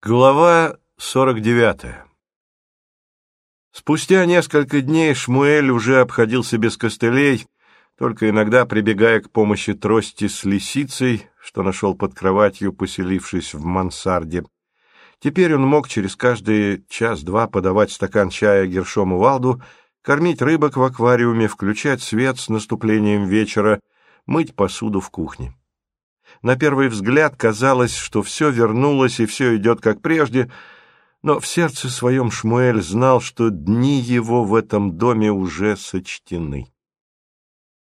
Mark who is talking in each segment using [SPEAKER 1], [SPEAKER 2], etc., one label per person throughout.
[SPEAKER 1] Глава 49 Спустя несколько дней Шмуэль уже обходился без костылей, только иногда прибегая к помощи трости с лисицей, что нашел под кроватью, поселившись в мансарде. Теперь он мог через каждый час-два подавать стакан чая Гершому Валду, кормить рыбок в аквариуме, включать свет с наступлением вечера, мыть посуду в кухне. На первый взгляд казалось, что все вернулось и все идет как прежде, но в сердце своем Шмуэль знал, что дни его в этом доме уже сочтены.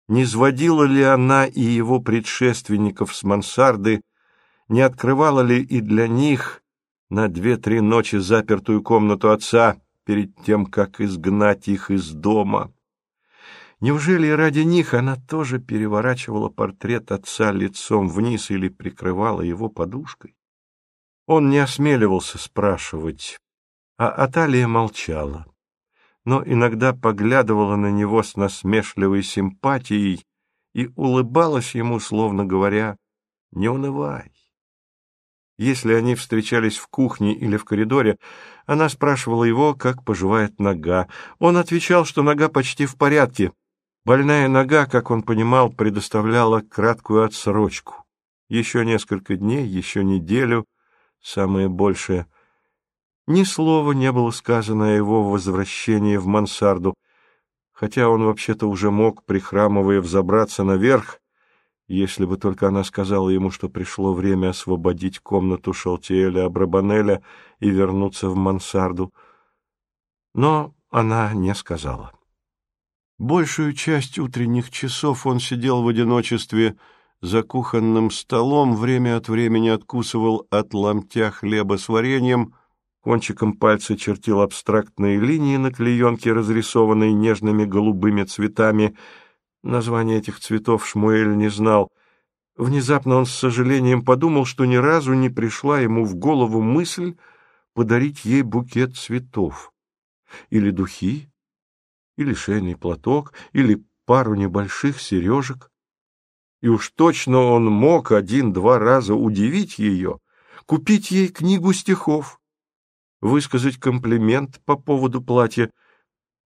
[SPEAKER 1] Не сводила ли она и его предшественников с мансарды, не открывала ли и для них на две-три ночи запертую комнату отца перед тем, как изгнать их из дома? Неужели ради них она тоже переворачивала портрет отца лицом вниз или прикрывала его подушкой? Он не осмеливался спрашивать, а Аталия молчала, но иногда поглядывала на него с насмешливой симпатией и улыбалась ему, словно говоря, «Не унывай». Если они встречались в кухне или в коридоре, она спрашивала его, как поживает нога. Он отвечал, что нога почти в порядке, Больная нога, как он понимал, предоставляла краткую отсрочку. Еще несколько дней, еще неделю, самое большее. Ни слова не было сказано о его возвращении в мансарду, хотя он вообще-то уже мог, прихрамывая, взобраться наверх, если бы только она сказала ему, что пришло время освободить комнату Шалтиэля Абрабанеля и вернуться в мансарду. Но она не сказала. Большую часть утренних часов он сидел в одиночестве за кухонным столом, время от времени откусывал от ломтя хлеба с вареньем, кончиком пальца чертил абстрактные линии на клеенке, разрисованной нежными голубыми цветами. Название этих цветов Шмуэль не знал. Внезапно он с сожалением подумал, что ни разу не пришла ему в голову мысль подарить ей букет цветов. Или духи, или шейный платок, или пару небольших сережек. И уж точно он мог один-два раза удивить ее, купить ей книгу стихов, высказать комплимент по поводу платья.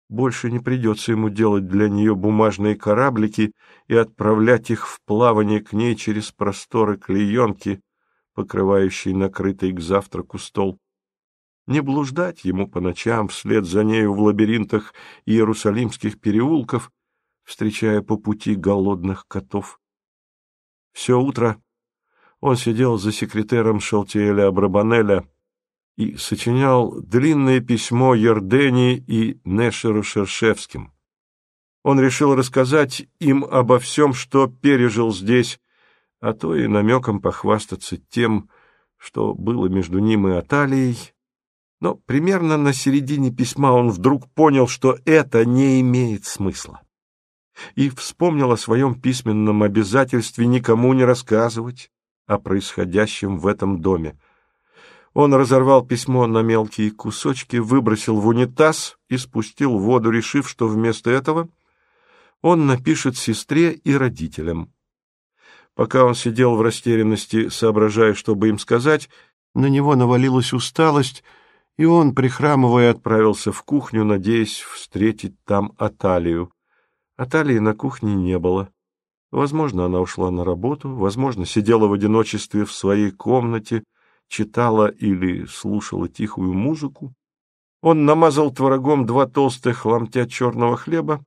[SPEAKER 1] Больше не придется ему делать для нее бумажные кораблики и отправлять их в плавание к ней через просторы клеенки, покрывающие накрытый к завтраку стол не блуждать ему по ночам вслед за нею в лабиринтах иерусалимских переулков, встречая по пути голодных котов. Все утро он сидел за секретером Шалтиэля Абрабанеля и сочинял длинное письмо Ердени и Нешеру Шершевским. Он решил рассказать им обо всем, что пережил здесь, а то и намеком похвастаться тем, что было между ним и Аталией, но примерно на середине письма он вдруг понял, что это не имеет смысла. И вспомнил о своем письменном обязательстве никому не рассказывать о происходящем в этом доме. Он разорвал письмо на мелкие кусочки, выбросил в унитаз и спустил воду, решив, что вместо этого он напишет сестре и родителям. Пока он сидел в растерянности, соображая, что бы им сказать, на него навалилась усталость — и он, прихрамывая, отправился в кухню, надеясь встретить там Аталию. Аталии на кухне не было. Возможно, она ушла на работу, возможно, сидела в одиночестве в своей комнате, читала или слушала тихую музыку. Он намазал творогом два толстых ломтя черного хлеба,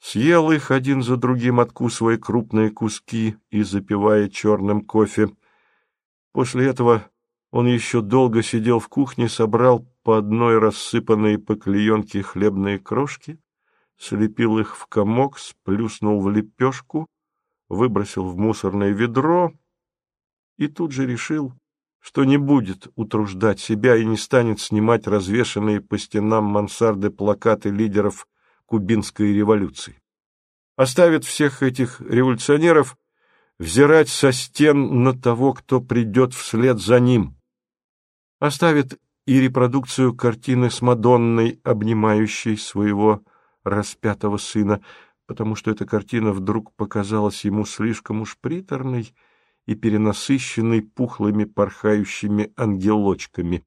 [SPEAKER 1] съел их один за другим, откусывая крупные куски и запивая черным кофе. После этого он еще долго сидел в кухне, собрал по одной рассыпанные по клеенке хлебные крошки, слепил их в комок, сплюснул в лепешку, выбросил в мусорное ведро и тут же решил, что не будет утруждать себя и не станет снимать развешанные по стенам мансарды плакаты лидеров кубинской революции. Оставит всех этих революционеров взирать со стен на того, кто придет вслед за ним — оставит и репродукцию картины с Мадонной, обнимающей своего распятого сына, потому что эта картина вдруг показалась ему слишком уж приторной и перенасыщенный пухлыми порхающими ангелочками,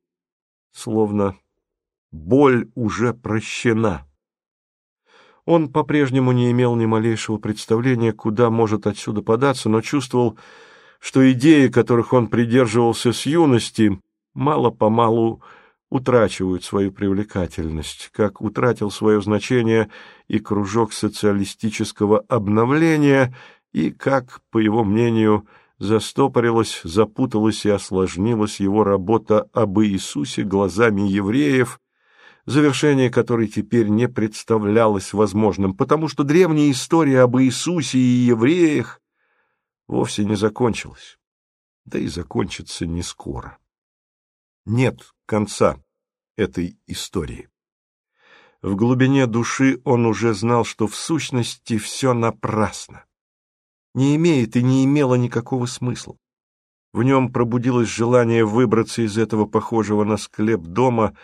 [SPEAKER 1] словно боль уже прощена. Он по-прежнему не имел ни малейшего представления, куда может отсюда податься, но чувствовал, что идеи, которых он придерживался с юности, мало-помалу утрачивают свою привлекательность, как утратил свое значение и кружок социалистического обновления, и как, по его мнению, застопорилась, запуталась и осложнилась его работа об Иисусе глазами евреев, завершение которой теперь не представлялось возможным, потому что древняя история об Иисусе и евреях вовсе не закончилась, да и закончится не скоро. Нет конца этой истории. В глубине души он уже знал, что в сущности все напрасно. Не имеет и не имело никакого смысла. В нем пробудилось желание выбраться из этого похожего на склеп дома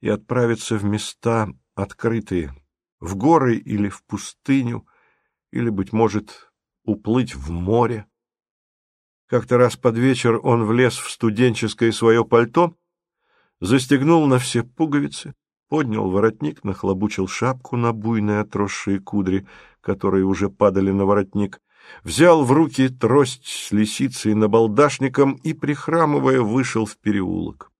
[SPEAKER 1] и отправиться в места открытые, в горы или в пустыню, или, быть может, уплыть в море. Как-то раз под вечер он влез в студенческое свое пальто, застегнул на все пуговицы, поднял воротник, нахлобучил шапку на буйные отросшие кудри, которые уже падали на воротник, взял в руки трость с лисицей набалдашником и, прихрамывая, вышел в переулок.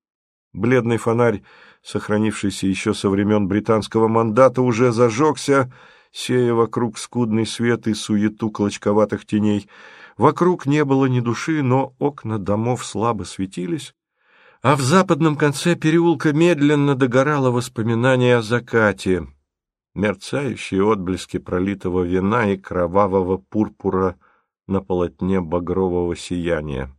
[SPEAKER 1] Бледный фонарь сохранившийся еще со времен британского мандата, уже зажегся, сея вокруг скудный свет и суету клочковатых теней. Вокруг не было ни души, но окна домов слабо светились, а в западном конце переулка медленно догорало воспоминание о закате, мерцающие отблески пролитого вина и кровавого пурпура на полотне багрового сияния.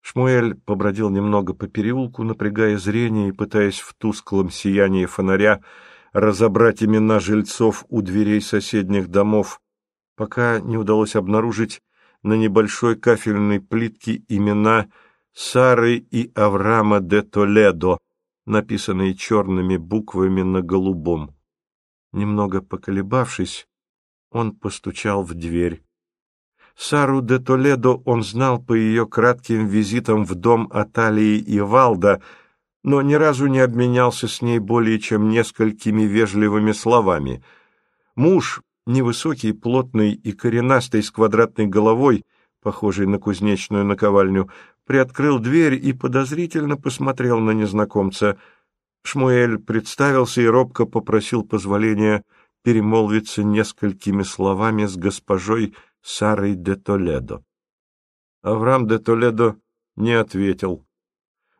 [SPEAKER 1] Шмуэль побродил немного по переулку, напрягая зрение и пытаясь в тусклом сиянии фонаря разобрать имена жильцов у дверей соседних домов, пока не удалось обнаружить на небольшой кафельной плитке имена Сары и Авраама де Толедо, написанные черными буквами на голубом. Немного поколебавшись, он постучал в дверь. Сару де Толедо он знал по ее кратким визитам в дом Аталии и Валда, но ни разу не обменялся с ней более чем несколькими вежливыми словами. Муж, невысокий, плотный и коренастый с квадратной головой, похожий на кузнечную наковальню, приоткрыл дверь и подозрительно посмотрел на незнакомца. Шмуэль представился и робко попросил позволения перемолвиться несколькими словами с госпожой Сарой де Толедо. Авраам де Толедо не ответил.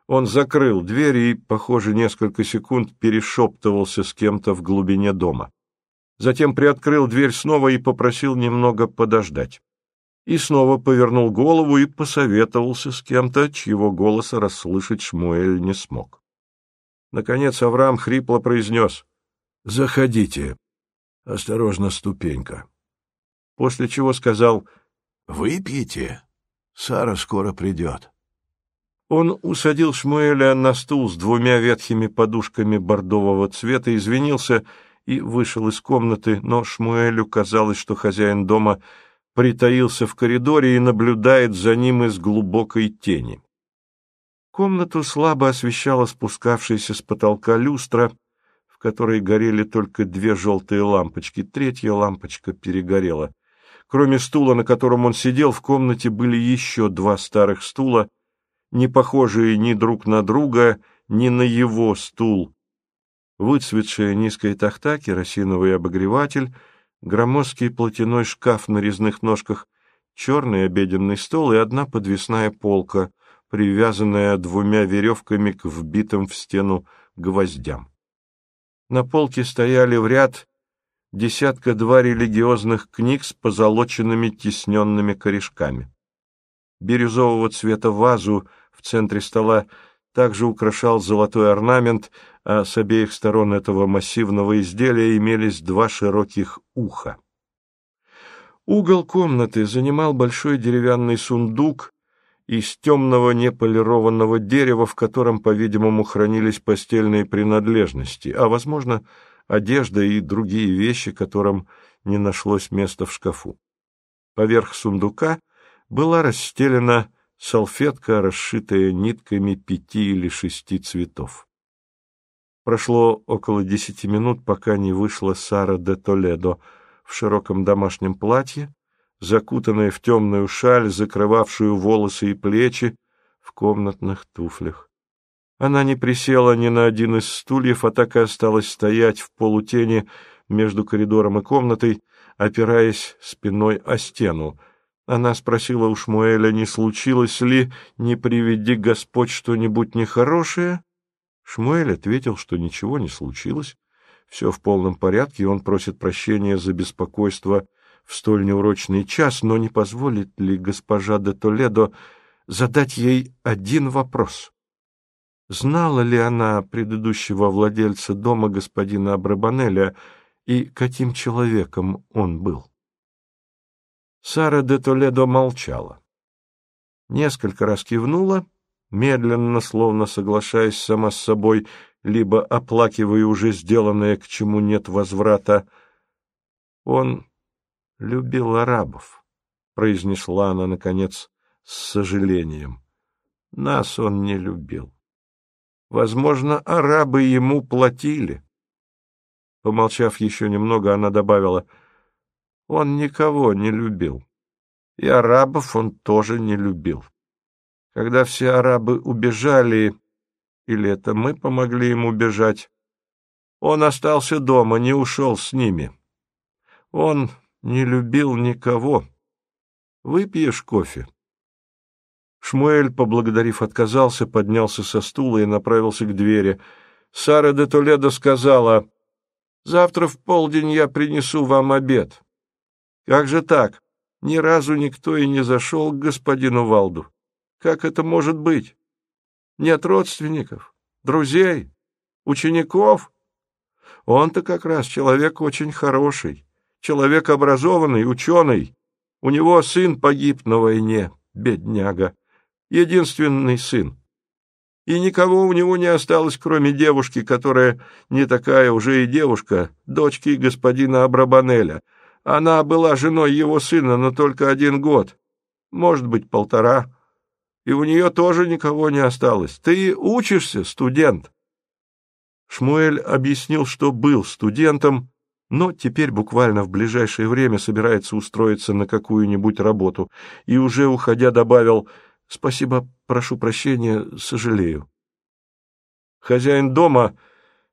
[SPEAKER 1] Он закрыл дверь и, похоже, несколько секунд перешептывался с кем-то в глубине дома. Затем приоткрыл дверь снова и попросил немного подождать. И снова повернул голову и посоветовался с кем-то, чьего голоса расслышать Шмуэль не смог. Наконец Авраам хрипло произнес «Заходите. Осторожно, ступенька» после чего сказал «Выпейте, Сара скоро придет». Он усадил Шмуэля на стул с двумя ветхими подушками бордового цвета, извинился и вышел из комнаты, но Шмуэлю казалось, что хозяин дома притаился в коридоре и наблюдает за ним из глубокой тени. Комнату слабо освещала спускавшаяся с потолка люстра, в которой горели только две желтые лампочки, третья лампочка перегорела. Кроме стула, на котором он сидел, в комнате были еще два старых стула, не похожие ни друг на друга, ни на его стул. Выцветшая низкая тахта, керосиновый обогреватель, громоздкий платяной шкаф на резных ножках, черный обеденный стол и одна подвесная полка, привязанная двумя веревками к вбитым в стену гвоздям. На полке стояли в ряд десятка-два религиозных книг с позолоченными тисненными корешками. Бирюзового цвета вазу в центре стола также украшал золотой орнамент, а с обеих сторон этого массивного изделия имелись два широких уха. Угол комнаты занимал большой деревянный сундук из темного неполированного дерева, в котором, по-видимому, хранились постельные принадлежности, а, возможно, одежда и другие вещи, которым не нашлось места в шкафу. Поверх сундука была расстелена салфетка, расшитая нитками пяти или шести цветов. Прошло около десяти минут, пока не вышла Сара де Толедо в широком домашнем платье, закутанная в темную шаль, закрывавшую волосы и плечи, в комнатных туфлях. Она не присела ни на один из стульев, а так и осталась стоять в полутени между коридором и комнатой, опираясь спиной о стену. Она спросила у Шмуэля, не случилось ли, не приведи Господь что-нибудь нехорошее. Шмуэль ответил, что ничего не случилось, все в полном порядке, и он просит прощения за беспокойство в столь неурочный час, но не позволит ли госпожа де Толедо задать ей один вопрос. Знала ли она предыдущего владельца дома господина Абрабанеля и каким человеком он был? Сара де Толедо молчала. Несколько раз кивнула, медленно, словно соглашаясь сама с собой, либо оплакивая уже сделанное, к чему нет возврата. Он любил арабов, — произнесла она, наконец, с сожалением. Нас он не любил. Возможно, арабы ему платили. Помолчав еще немного, она добавила, он никого не любил. И арабов он тоже не любил. Когда все арабы убежали, или это мы помогли ему бежать, он остался дома, не ушел с ними. Он не любил никого. Выпьешь кофе?» Шмуэль, поблагодарив, отказался, поднялся со стула и направился к двери. Сара де Толедо сказала, «Завтра в полдень я принесу вам обед». «Как же так? Ни разу никто и не зашел к господину Валду. Как это может быть? Нет родственников, друзей, учеников? Он-то как раз человек очень хороший, человек образованный, ученый». У него сын погиб на войне, бедняга, единственный сын. И никого у него не осталось, кроме девушки, которая не такая уже и девушка, дочки господина Абрабанеля. Она была женой его сына, но только один год, может быть, полтора. И у нее тоже никого не осталось. Ты учишься, студент. Шмуэль объяснил, что был студентом, но теперь буквально в ближайшее время собирается устроиться на какую-нибудь работу, и уже уходя добавил «Спасибо, прошу прощения, сожалею». Хозяин дома,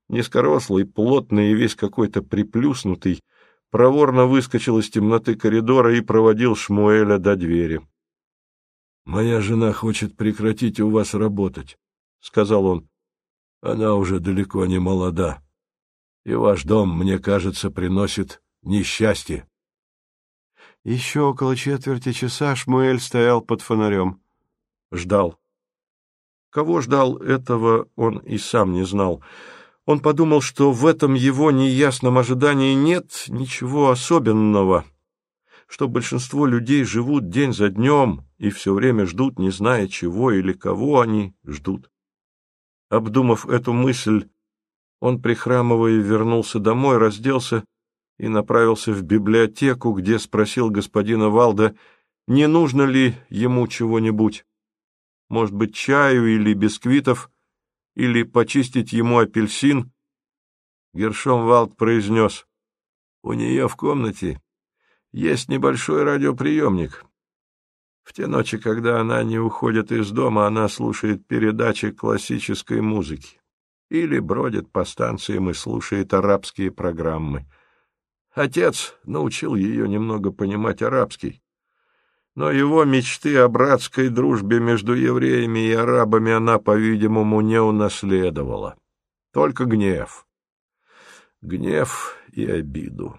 [SPEAKER 1] низкорослый, плотный и весь какой-то приплюснутый, проворно выскочил из темноты коридора и проводил Шмуэля до двери. «Моя жена хочет прекратить у вас работать», — сказал он. «Она уже далеко не молода» и ваш дом, мне кажется, приносит несчастье. Еще около четверти часа Шмуэль стоял под фонарем. Ждал. Кого ждал, этого он и сам не знал. Он подумал, что в этом его неясном ожидании нет ничего особенного, что большинство людей живут день за днем и все время ждут, не зная чего или кого они ждут. Обдумав эту мысль, он, прихрамывая, вернулся домой, разделся и направился в библиотеку, где спросил господина Валда, не нужно ли ему чего-нибудь. Может быть, чаю или бисквитов, или почистить ему апельсин. Гершом Валд произнес, «У нее в комнате есть небольшой радиоприемник. В те ночи, когда она не уходит из дома, она слушает передачи классической музыки или бродит по станциям и слушает арабские программы. Отец научил ее немного понимать арабский, но его мечты о братской дружбе между евреями и арабами она, по-видимому, не унаследовала. Только гнев. Гнев и обиду.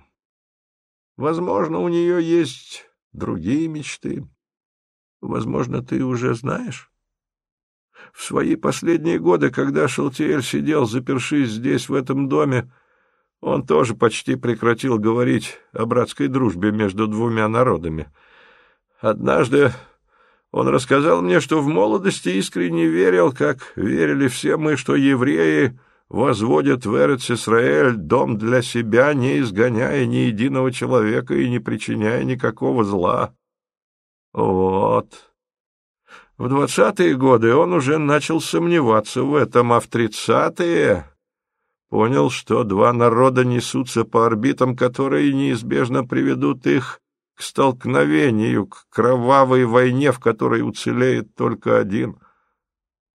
[SPEAKER 1] Возможно, у нее есть другие мечты. Возможно, ты уже знаешь? В свои последние годы, когда Шалтиэль сидел, запершись здесь, в этом доме, он тоже почти прекратил говорить о братской дружбе между двумя народами. Однажды он рассказал мне, что в молодости искренне верил, как верили все мы, что евреи возводят в Эрец-Исраэль дом для себя, не изгоняя ни единого человека и не причиняя никакого зла. Вот. В двадцатые годы он уже начал сомневаться в этом, а в тридцатые понял, что два народа несутся по орбитам, которые неизбежно приведут их к столкновению, к кровавой войне, в которой уцелеет только один.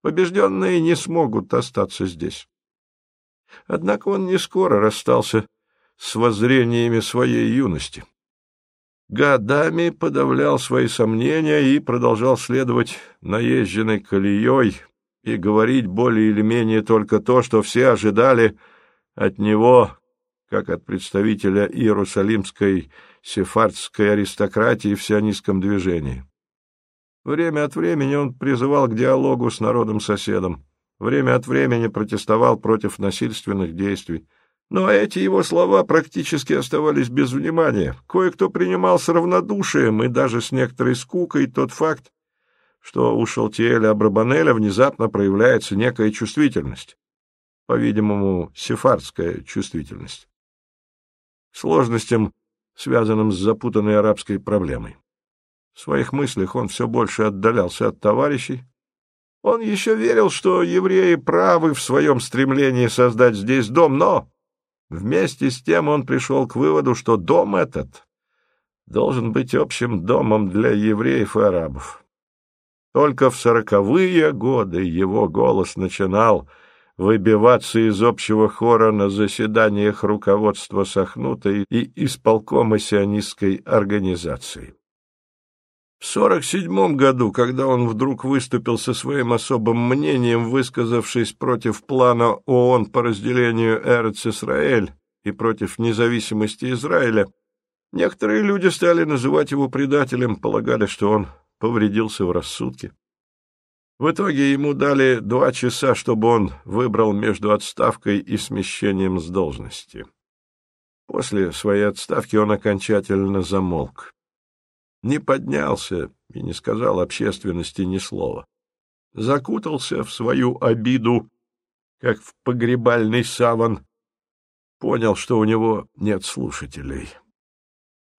[SPEAKER 1] Побежденные не смогут остаться здесь. Однако он не скоро расстался с воззрениями своей юности. Годами подавлял свои сомнения и продолжал следовать наезженной колеей и говорить более или менее только то, что все ожидали от него, как от представителя Иерусалимской сефардской аристократии в сионистском движении. Время от времени он призывал к диалогу с народом-соседом, время от времени протестовал против насильственных действий. Но эти его слова практически оставались без внимания. Кое-кто принимал с равнодушием и даже с некоторой скукой тот факт, что у Шалтиэля Абрабанеля внезапно проявляется некая чувствительность, по-видимому, сефардская чувствительность. Сложностям связанным с запутанной арабской проблемой. В своих мыслях он все больше отдалялся от товарищей. Он еще верил, что евреи правы в своем стремлении создать здесь дом, но вместе с тем он пришел к выводу, что дом этот должен быть общим домом для евреев и арабов. Только в сороковые годы его голос начинал выбиваться из общего хора на заседаниях руководства Сахнутой и исполкома сионистской организации. В сорок седьмом году, когда он вдруг выступил со своим особым мнением, высказавшись против плана ООН по разделению Эрец-Исраэль и против независимости Израиля, некоторые люди стали называть его предателем, полагали, что он повредился в рассудке. В итоге ему дали два часа, чтобы он выбрал между отставкой и смещением с должности. После своей отставки он окончательно замолк. Не поднялся и не сказал общественности ни слова. Закутался в свою обиду, как в погребальный саван. Понял, что у него нет слушателей.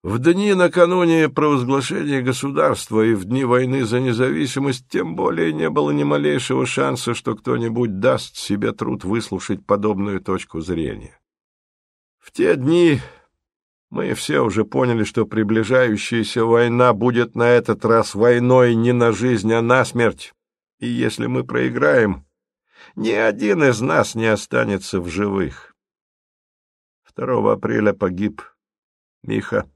[SPEAKER 1] В дни накануне провозглашения государства и в дни войны за независимость тем более не было ни малейшего шанса, что кто-нибудь даст себе труд выслушать подобную точку зрения. В те дни мы все уже поняли, что приближающаяся война будет на этот раз войной не на жизнь, а на смерть, и если мы проиграем, ни один из нас не останется в живых. 2 апреля погиб Миха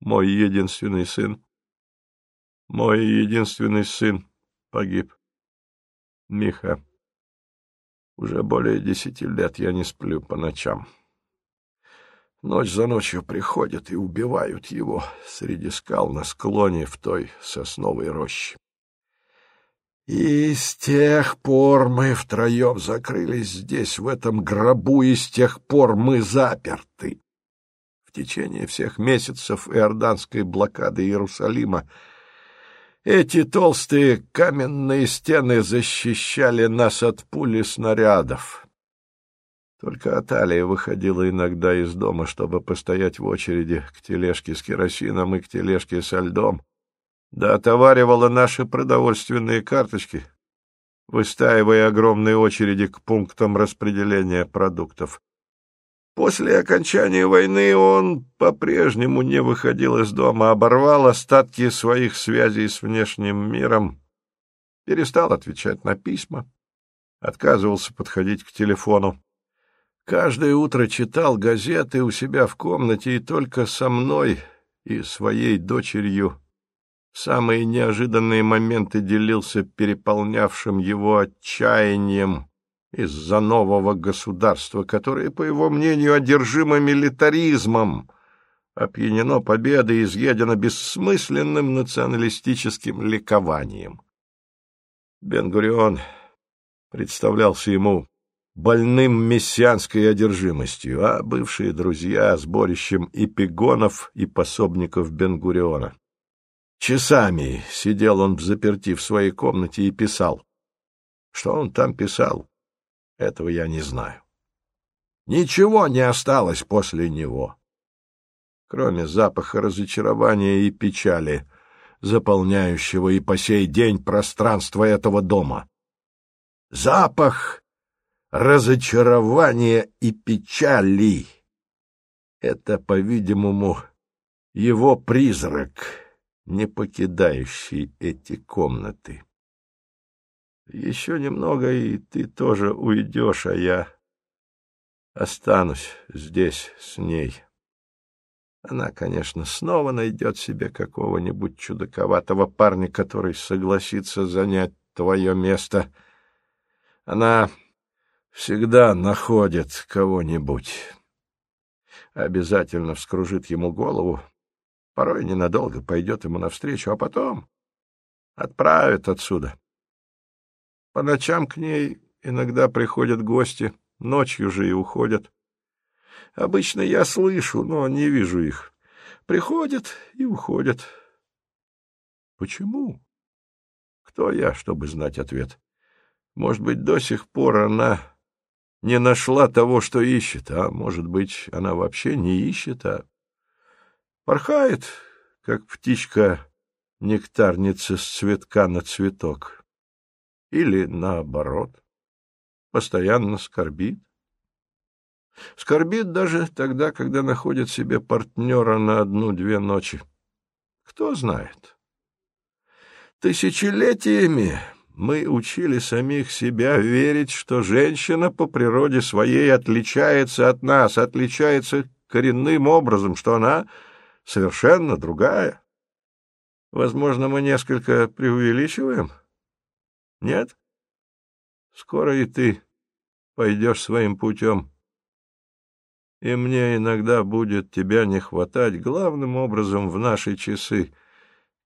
[SPEAKER 1] мой единственный сын. Мой единственный сын погиб. Миха. Уже более десяти лет я не сплю по ночам. Ночь за ночью приходят и убивают его среди скал на склоне в той сосновой роще. И с тех пор мы втроем закрылись здесь, в этом гробу, и с тех пор мы заперты. В течение всех месяцев иорданской блокады Иерусалима эти толстые каменные стены защищали нас от пули снарядов. Только Аталия выходила иногда из дома, чтобы постоять в очереди к тележке с керосином и к тележке со льдом, да отоваривала наши продовольственные карточки, выстаивая огромные очереди к пунктам распределения продуктов. После окончания войны он по-прежнему не выходил из дома, оборвал остатки своих связей с внешним миром, перестал отвечать на письма, отказывался подходить к телефону. Каждое утро читал газеты у себя в комнате и только со мной и своей дочерью самые неожиданные моменты делился переполнявшим его отчаянием из-за нового государства, которое, по его мнению, одержимо милитаризмом, опьянено победой и изъедено бессмысленным националистическим ликованием. Бен-Гурион представлялся ему больным мессианской одержимостью, а бывшие друзья — сборищем эпигонов и пособников Бен-Гуриона. Часами сидел он в заперти в своей комнате и писал. Что он там писал? Этого я не знаю. Ничего не осталось после него, кроме запаха разочарования и печали, заполняющего и по сей день пространство этого дома. Запах разочарования и печали. Это, по-видимому, его призрак, не покидающий эти комнаты. Еще немного, и ты тоже уйдешь, а я останусь здесь с ней. Она, конечно, снова найдет себе какого-нибудь чудаковатого парня, который согласится занять твое место. Она всегда находит кого-нибудь. Обязательно вскружит ему голову, порой ненадолго пойдет ему навстречу, а потом отправит отсюда. По ночам к ней иногда приходят гости, ночью же и уходят. Обычно я слышу, но не вижу их. Приходят и уходят. Почему? Кто я, чтобы знать ответ? Может быть, до сих пор она не нашла того, что ищет, а может быть, она вообще не ищет, а порхает, как птичка-нектарница с цветка на цветок. Или наоборот, постоянно скорбит. Скорбит даже тогда, когда находит себе партнера на одну-две ночи. Кто знает. Тысячелетиями мы учили самих себя верить, что женщина по природе своей отличается от нас, отличается коренным образом, что она совершенно другая. Возможно, мы несколько преувеличиваем? Нет? Скоро и ты пойдешь своим путем и мне иногда будет тебя не хватать главным образом в наши часы,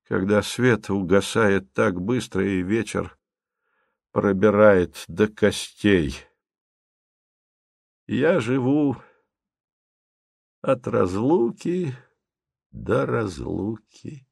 [SPEAKER 1] когда свет угасает так быстро и вечер пробирает до костей. Я живу от разлуки до разлуки.